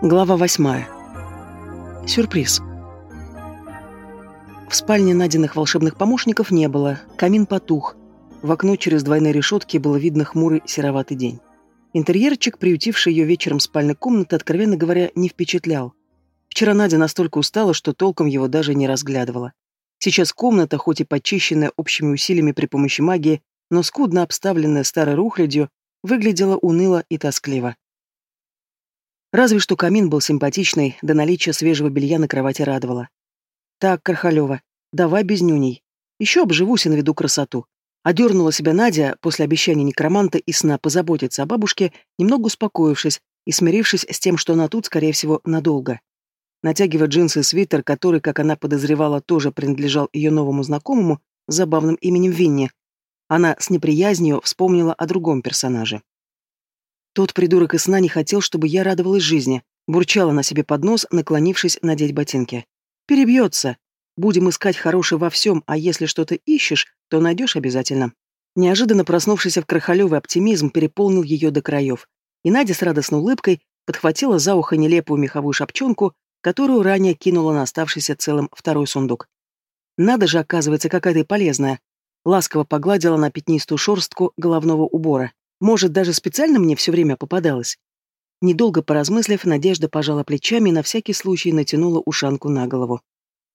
Глава восьмая. Сюрприз. В спальне найденных волшебных помощников не было, камин потух. В окно через двойные решетки было видно хмурый сероватый день. Интерьерчик, приютивший ее вечером спальной комнаты, откровенно говоря, не впечатлял. Вчера Надя настолько устала, что толком его даже не разглядывала. Сейчас комната, хоть и почищенная общими усилиями при помощи магии, но скудно обставленная старой рухлядью, выглядела уныло и тоскливо. Разве что камин был симпатичный, да наличие свежего белья на кровати радовало. Так, Кархалева, давай без нюней. Еще обживусь и наведу красоту. Одернула себя Надя после обещания некроманта и сна позаботиться о бабушке, немного успокоившись и смирившись с тем, что она тут, скорее всего, надолго. Натягивая джинсы и свитер, который, как она подозревала, тоже принадлежал ее новому знакомому, с забавным именем Винни, она с неприязнью вспомнила о другом персонаже. Тот придурок из сна не хотел, чтобы я радовалась жизни. Бурчала на себе под нос, наклонившись надеть ботинки. «Перебьется. Будем искать хорошее во всем, а если что-то ищешь, то найдешь обязательно». Неожиданно проснувшийся в крахалевый оптимизм переполнил ее до краев. И Надя с радостной улыбкой подхватила за ухо нелепую меховую шапчонку, которую ранее кинула на оставшийся целым второй сундук. Надо же, оказывается, какая-то полезная. Ласково погладила на пятнистую шорстку головного убора. Может, даже специально мне все время попадалось? Недолго поразмыслив, Надежда пожала плечами и на всякий случай натянула ушанку на голову.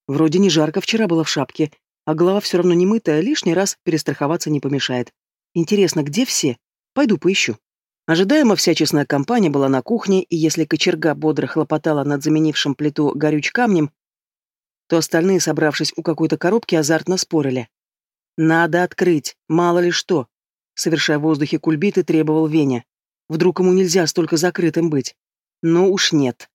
Вроде не жарко вчера было в шапке, а голова все равно не мытая, лишний раз перестраховаться не помешает. Интересно, где все? Пойду поищу. Ожидаемо вся честная компания была на кухне, и если кочерга бодро хлопотала над заменившим плиту горюч камнем, то остальные, собравшись у какой-то коробки, азартно спорили. «Надо открыть, мало ли что», Совершая в воздухе кульбиты, требовал Веня. Вдруг ему нельзя столько закрытым быть? Ну уж нет.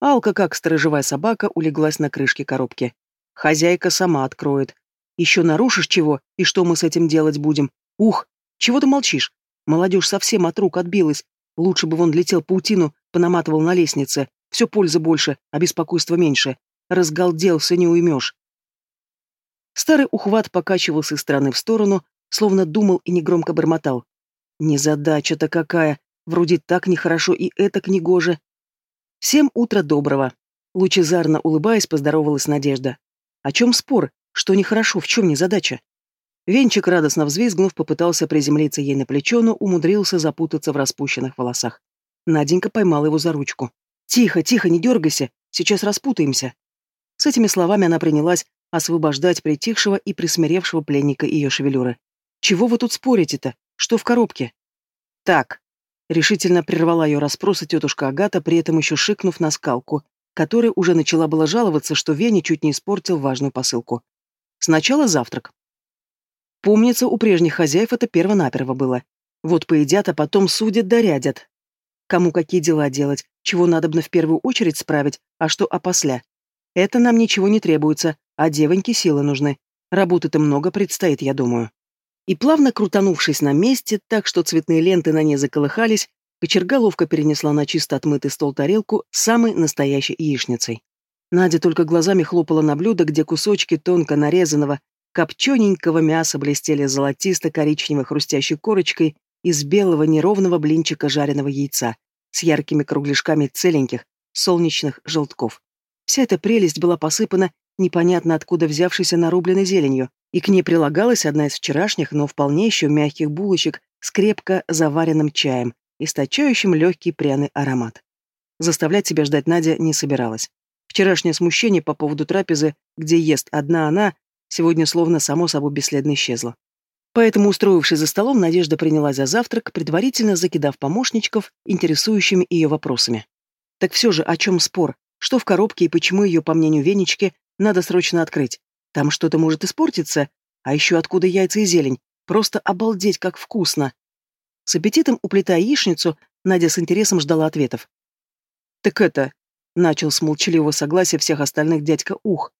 Алка, как сторожевая собака, улеглась на крышке коробки. Хозяйка сама откроет. Еще нарушишь чего, и что мы с этим делать будем? Ух, чего ты молчишь? Молодежь совсем от рук отбилась. Лучше бы вон летел паутину, понаматывал на лестнице. Все пользы больше, а беспокойства меньше. Разгалделся, не уймешь. Старый ухват покачивался из стороны в сторону, словно думал и негромко бормотал. Незадача-то какая, вроде так нехорошо и этак негоже. Всем утро доброго. Лучезарно улыбаясь, поздоровалась Надежда. О чем спор? Что нехорошо, в чем незадача? Венчик, радостно взвизгнув, попытался приземлиться ей на плечо, но умудрился запутаться в распущенных волосах. Наденька поймала его за ручку. «Тихо, тихо, не дергайся, сейчас распутаемся». С этими словами она принялась освобождать притихшего и присмиревшего пленника ее шевелюры. Чего вы тут спорите-то? Что в коробке? Так. Решительно прервала ее расспросы тетушка Агата, при этом еще шикнув на скалку, которая уже начала было жаловаться, что Веня чуть не испортил важную посылку. Сначала завтрак. Помнится, у прежних хозяев это перво-наперво было. Вот поедят, а потом судят да. Кому какие дела делать, чего надобно в первую очередь справить, а что опосля. Это нам ничего не требуется, а девоньке силы нужны. Работы-то много предстоит, я думаю. И плавно крутанувшись на месте, так что цветные ленты на ней заколыхались, кочерга ловко перенесла на чисто отмытый стол тарелку с самой настоящей яичницей. Надя только глазами хлопала на блюдо, где кусочки тонко нарезанного, копчененького мяса блестели золотисто-коричневой хрустящей корочкой из белого неровного блинчика жареного яйца с яркими кругляшками целеньких, солнечных желтков. Вся эта прелесть была посыпана непонятно откуда взявшейся нарубленной зеленью, и к ней прилагалась одна из вчерашних, но вполне еще мягких булочек с крепко заваренным чаем, источающим легкий пряный аромат. Заставлять себя ждать Надя не собиралась. Вчерашнее смущение по поводу трапезы, где ест одна она, сегодня словно само собой бесследно исчезло. Поэтому, устроившись за столом, Надежда принялась за завтрак, предварительно закидав помощничков интересующими ее вопросами. Так все же, о чем спор? Что в коробке и почему ее, по мнению Венечки, надо срочно открыть? Там что-то может испортиться. А еще откуда яйца и зелень? Просто обалдеть, как вкусно. С аппетитом уплетая яичницу, Надя с интересом ждала ответов. «Так это...» — начал с молчаливого согласия всех остальных дядька Ух.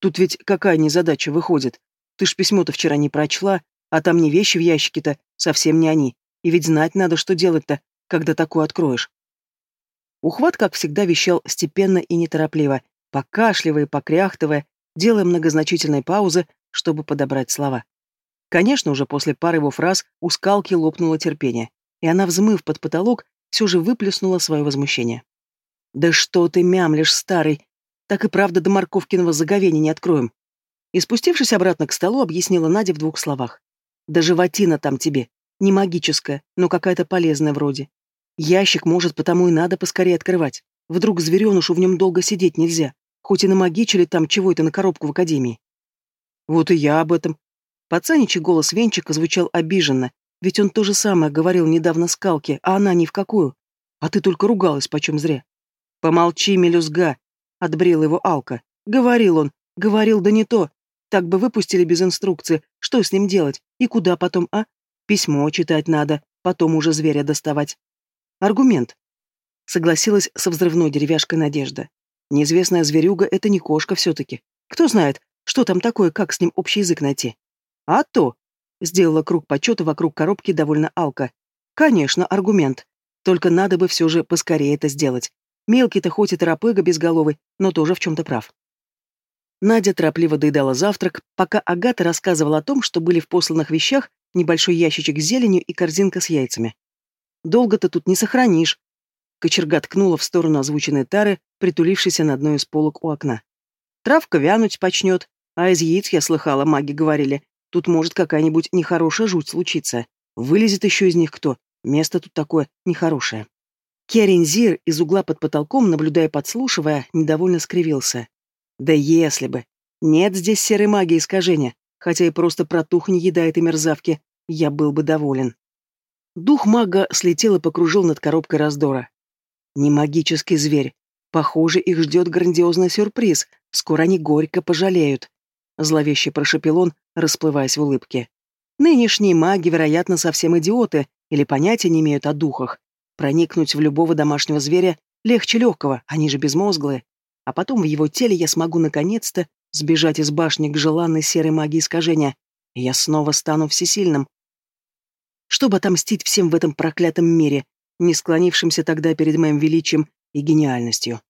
«Тут ведь какая незадача выходит? Ты ж письмо-то вчера не прочла, а там не вещи в ящике-то, совсем не они. И ведь знать надо, что делать-то, когда такое откроешь». Ухват, как всегда, вещал степенно и неторопливо, покашливая, покряхтывая, делая многозначительные паузы, чтобы подобрать слова. Конечно, уже после пары его фраз у скалки лопнуло терпение, и она, взмыв под потолок, все же выплеснула свое возмущение. Да что ты мямлишь, старый? Так и правда до морковкиного заговения не откроем. И спустившись обратно к столу, объяснила Надя в двух словах. Да животина там тебе. Не магическая, но какая-то полезная вроде. Ящик, может, потому и надо поскорее открывать. Вдруг зверенышу в нем долго сидеть нельзя. Хоть и намагичили там чего-то на коробку в академии. Вот и я об этом. Пацаничий голос Венчика звучал обиженно, ведь он то же самое говорил недавно Скалке, а она ни в какую. А ты только ругалась, почем зря. Помолчи, мелюзга, отбрил его Алка. Говорил он, говорил, да не то. Так бы выпустили без инструкции, что с ним делать и куда потом, а? Письмо читать надо, потом уже зверя доставать. Аргумент. Согласилась со взрывной деревяшкой Надежда. Неизвестная зверюга — это не кошка все-таки. Кто знает, что там такое, как с ним общий язык найти? А то! Сделала круг почета вокруг коробки довольно Алка. Конечно, аргумент. Только надо бы все же поскорее это сделать. Мелкий-то хоть и торопыга безголовый, но тоже в чем-то прав. Надя торопливо доедала завтрак, пока Агата рассказывала о том, что были в посланных вещах небольшой ящичек с зеленью и корзинка с яйцами. «Долго ты тут не сохранишь», — кочерга ткнула в сторону озвученной тары, притулившейся на одной из полок у окна. «Травка вянуть почнет, а из яиц, я слыхала, маги говорили, тут может какая-нибудь нехорошая жуть случиться. Вылезет еще из них кто. Место тут такое нехорошее». Керензир из угла под потолком, наблюдая подслушивая, недовольно скривился. Да если бы. Нет здесь серой магии искажения, хотя и просто протух не едает и мерзавки, я был бы доволен. Дух мага слетел и покружил над коробкой раздора. Не магический зверь. Похоже, их ждет грандиозный сюрприз. Скоро они горько пожалеют. Зловеще прошепел он, расплываясь в улыбке. Нынешние маги, вероятно, совсем идиоты или понятия не имеют о духах. Проникнуть в любого домашнего зверя легче легкого, они же безмозглые а потом в его теле я смогу наконец-то сбежать из башни к желанной серой магии искажения, и я снова стану всесильным. Чтобы отомстить всем в этом проклятом мире, не склонившимся тогда перед моим величием и гениальностью.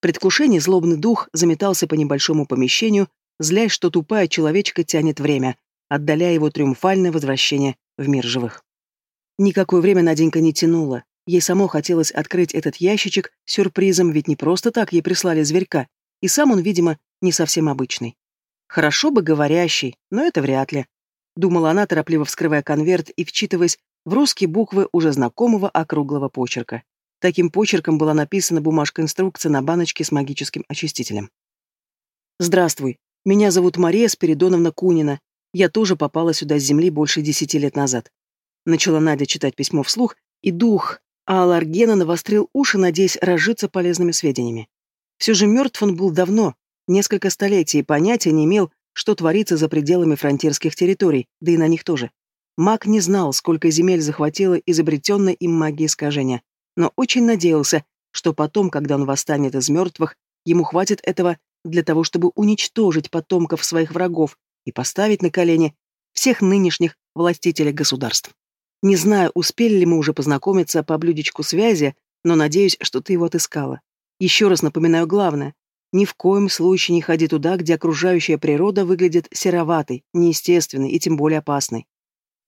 Предвкушение злобный дух заметался по небольшому помещению, злясь, что тупая человечка тянет время, отдаляя его триумфальное возвращение в мир живых. Никакое время Наденька не тянула. Ей само хотелось открыть этот ящичек сюрпризом, ведь не просто так ей прислали зверька, и сам он, видимо, не совсем обычный. Хорошо бы говорящий, но это вряд ли. Думала она, торопливо вскрывая конверт и вчитываясь в русские буквы уже знакомого округлого почерка. Таким почерком была написана бумажка-инструкция на баночке с магическим очистителем. «Здравствуй. Меня зовут Мария Спиридоновна Кунина. Я тоже попала сюда с земли больше десяти лет назад». Начала Надя читать письмо вслух, и дух, Аларгена навострил уши, надеясь разжиться полезными сведениями. Все же мертв он был давно, несколько столетий, и понятия не имел, что творится за пределами фронтирских территорий, да и на них тоже. Маг не знал, сколько земель захватила изобретенная им магия искажения, но очень надеялся, что потом, когда он восстанет из мертвых, ему хватит этого для того, чтобы уничтожить потомков своих врагов и поставить на колени всех нынешних властителей государств. Не знаю, успели ли мы уже познакомиться по блюдечку связи, но надеюсь, что ты его отыскала. Еще раз напоминаю главное. Ни в коем случае не ходи туда, где окружающая природа выглядит сероватой, неестественной и тем более опасной.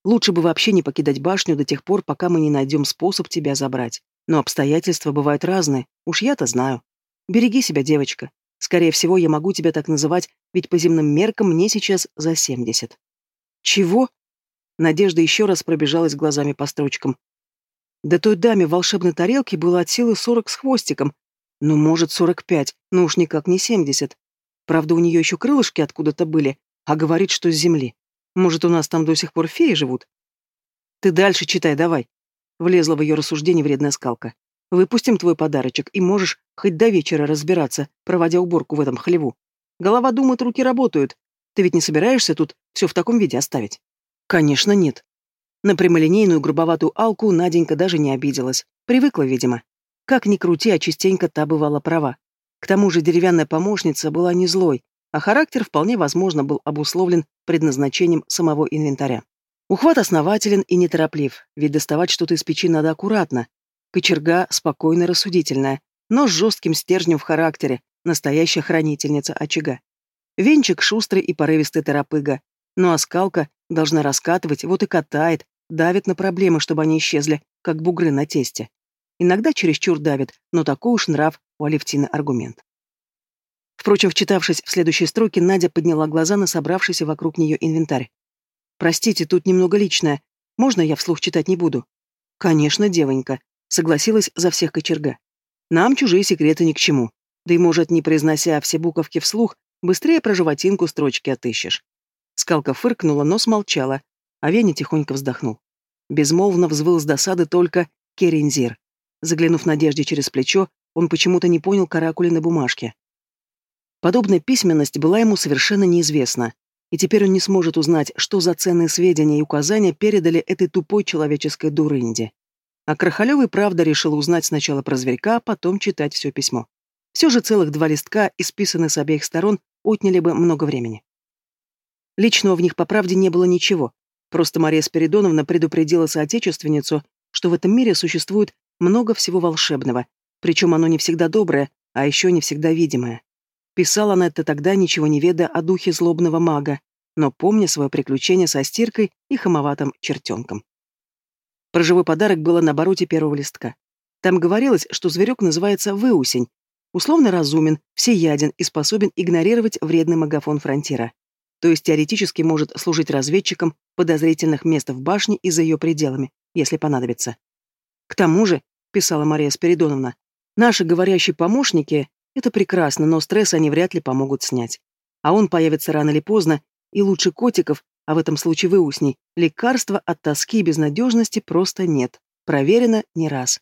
Лучше бы вообще не покидать башню до тех пор, пока мы не найдем способ тебя забрать. Но обстоятельства бывают разные, уж я-то знаю. Береги себя, девочка. Скорее всего, я могу тебя так называть, ведь по земным меркам мне сейчас за семьдесят. Чего? Надежда еще раз пробежалась глазами по строчкам. Да той даме в волшебной тарелке было от силы сорок с хвостиком. Ну, может, сорок пять, но уж никак не семьдесят. Правда, у нее еще крылышки откуда-то были, а говорит, что с земли. Может, у нас там до сих пор феи живут? Ты дальше читай, давай. Влезла в ее рассуждение вредная скалка. Выпустим твой подарочек, и можешь хоть до вечера разбираться, проводя уборку в этом хлеву. Голова думает, руки работают. Ты ведь не собираешься тут все в таком виде оставить? Конечно, нет. На прямолинейную грубоватую Алку Наденька даже не обиделась. Привыкла, видимо. Как ни крути, а частенько та бывала права. К тому же деревянная помощница была не злой, а характер вполне возможно был обусловлен предназначением самого инвентаря. Ухват основателен и нетороплив, ведь доставать что-то из печи надо аккуратно. Кочерга спокойно рассудительная, но с жестким стержнем в характере, настоящая хранительница очага. Венчик шустрый и порывистый торопыга, а скалка должна раскатывать, вот и катает, давит на проблемы, чтобы они исчезли, как бугры на тесте. Иногда чересчур давит, но такой уж нрав у Алевтины аргумент. Впрочем, вчитавшись в следующие строки, Надя подняла глаза на собравшийся вокруг нее инвентарь. «Простите, тут немного личное. Можно я вслух читать не буду?» «Конечно, девонька», — согласилась за всех кочерга. «Нам чужие секреты ни к чему. Да и, может, не произнося все буковки вслух, быстрее про животинку строчки отыщешь». Скалка фыркнула, но смолчала, а Веня тихонько вздохнул. Безмолвно взвыл с досады только Керензир. Заглянув Надежде через плечо, он почему-то не понял каракули на бумажке. Подобная письменность была ему совершенно неизвестна, и теперь он не сможет узнать, что за ценные сведения и указания передали этой тупой человеческой дурынде. А Крахалёвый, правда, решил узнать сначала про зверька, а потом читать все письмо. Все же целых два листка, исписанные с обеих сторон, отняли бы много времени. Личного в них, по правде, не было ничего. Просто Мария Спиридоновна предупредила соотечественницу, что в этом мире существует много всего волшебного, причем оно не всегда доброе, а еще не всегда видимое. Писала она это тогда, ничего не ведая о духе злобного мага, но помня свое приключение со стиркой и хамоватым чертенком. Про живой подарок было на обороте первого листка. Там говорилось, что зверек называется выусень, условно разумен, всеяден и способен игнорировать вредный магафон фронтира. То есть теоретически может служить разведчиком подозрительных мест в башне и за ее пределами, если понадобится. К тому же, писала Мария Спиридоновна, наши говорящие помощники — это прекрасно, но стресс они вряд ли помогут снять. А он появится рано или поздно, и лучше котиков, а в этом случае выусней, лекарства от тоски и безнадежности просто нет. Проверено не раз.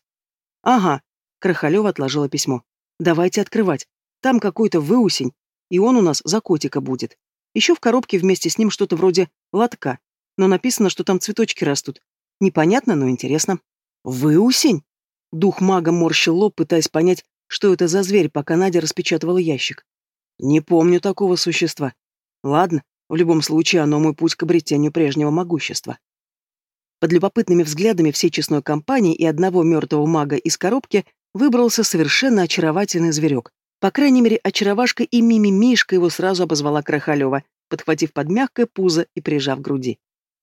Ага, Крахалева отложила письмо. Давайте открывать. Там какой-то выусень, и он у нас за котика будет. Еще в коробке вместе с ним что-то вроде лотка, но написано, что там цветочки растут. Непонятно, но интересно. «Выусень?» Дух мага морщил лоб, пытаясь понять, что это за зверь, пока Надя распечатывала ящик. «Не помню такого существа. Ладно, в любом случае оно мой путь к обретению прежнего могущества». Под любопытными взглядами всей честной компании и одного мертвого мага из коробки выбрался совершенно очаровательный зверек. По крайней мере, очаровашка и Мими-Мишка его сразу обозвала Крахалева, подхватив под мягкое пузо и прижав к груди.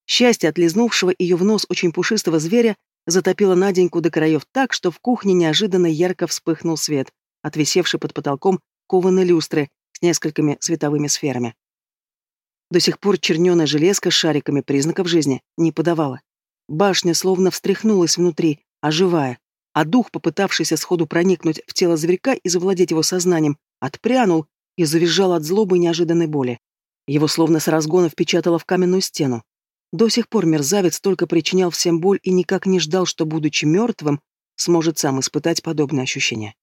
Счастье отлизнувшего ее в нос очень пушистого зверя затопило Наденьку до краев так, что в кухне неожиданно ярко вспыхнул свет, отвисевший под потолком кованой люстры с несколькими световыми сферами. До сих пор черненая железка с шариками признаков жизни не подавала. Башня словно встряхнулась внутри, оживая, а дух, попытавшийся сходу проникнуть в тело зверька и завладеть его сознанием, отпрянул и завизжал от злобы и неожиданной боли. Его словно с разгона впечатало в каменную стену. До сих пор мерзавец только причинял всем боль и никак не ждал, что, будучи мертвым, сможет сам испытать подобное ощущение.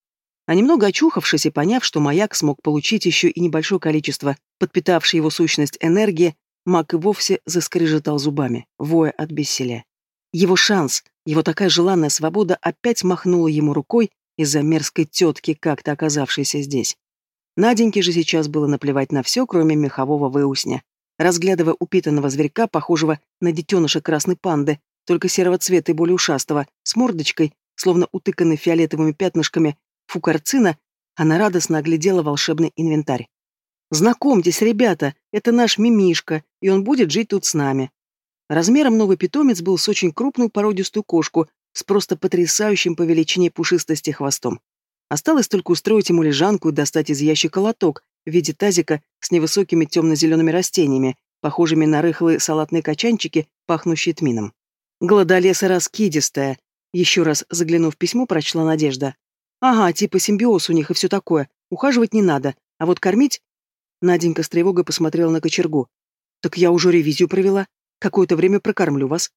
А немного очухавшись и поняв, что маяк смог получить еще и небольшое количество подпитавшей его сущность энергии, маг и вовсе заскрежетал зубами, воя от бессилия. Его шанс, его такая желанная свобода опять махнула ему рукой из-за мерзкой тетки, как-то оказавшейся здесь. Наденьке же сейчас было наплевать на все, кроме мехового выусня, разглядывая упитанного зверька, похожего на детеныша красной панды, только серого цвета и более ушастого, с мордочкой, словно утыканной фиолетовыми пятнышками, фукарцина, она радостно оглядела волшебный инвентарь. «Знакомьтесь, ребята, это наш мимишка, и он будет жить тут с нами». Размером новый питомец был с очень крупную породистую кошку с просто потрясающим по величине пушистости хвостом. Осталось только устроить ему лежанку и достать из ящика лоток, в виде тазика с невысокими темно-зелеными растениями, похожими на рыхлые салатные качанчики, пахнущие тмином. Гладолеса раскидистая. Еще раз заглянув в письмо, прочла Надежда. Ага, типа симбиоз у них и все такое. Ухаживать не надо. А вот кормить... Наденька с тревогой посмотрела на кочергу. Так я уже ревизию провела. Какое-то время прокормлю вас.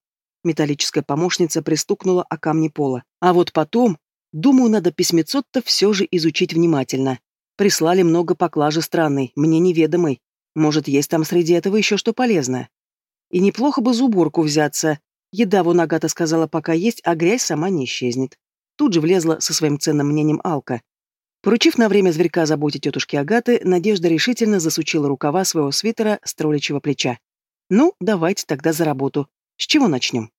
Металлическая помощница пристукнула о камни пола. А вот потом... Думаю, надо письмецо-то все же изучить внимательно. Прислали много поклажи странной, мне неведомой. Может, есть там среди этого еще что полезное. И неплохо бы за уборку взяться. Еда, вон Агата сказала, пока есть, а грязь сама не исчезнет. Тут же влезла со своим ценным мнением Алка. Поручив на время зверька заботить тетушки Агаты, Надежда решительно засучила рукава своего свитера с тролличьего плеча. «Ну, давайте тогда за работу. С чего начнем?»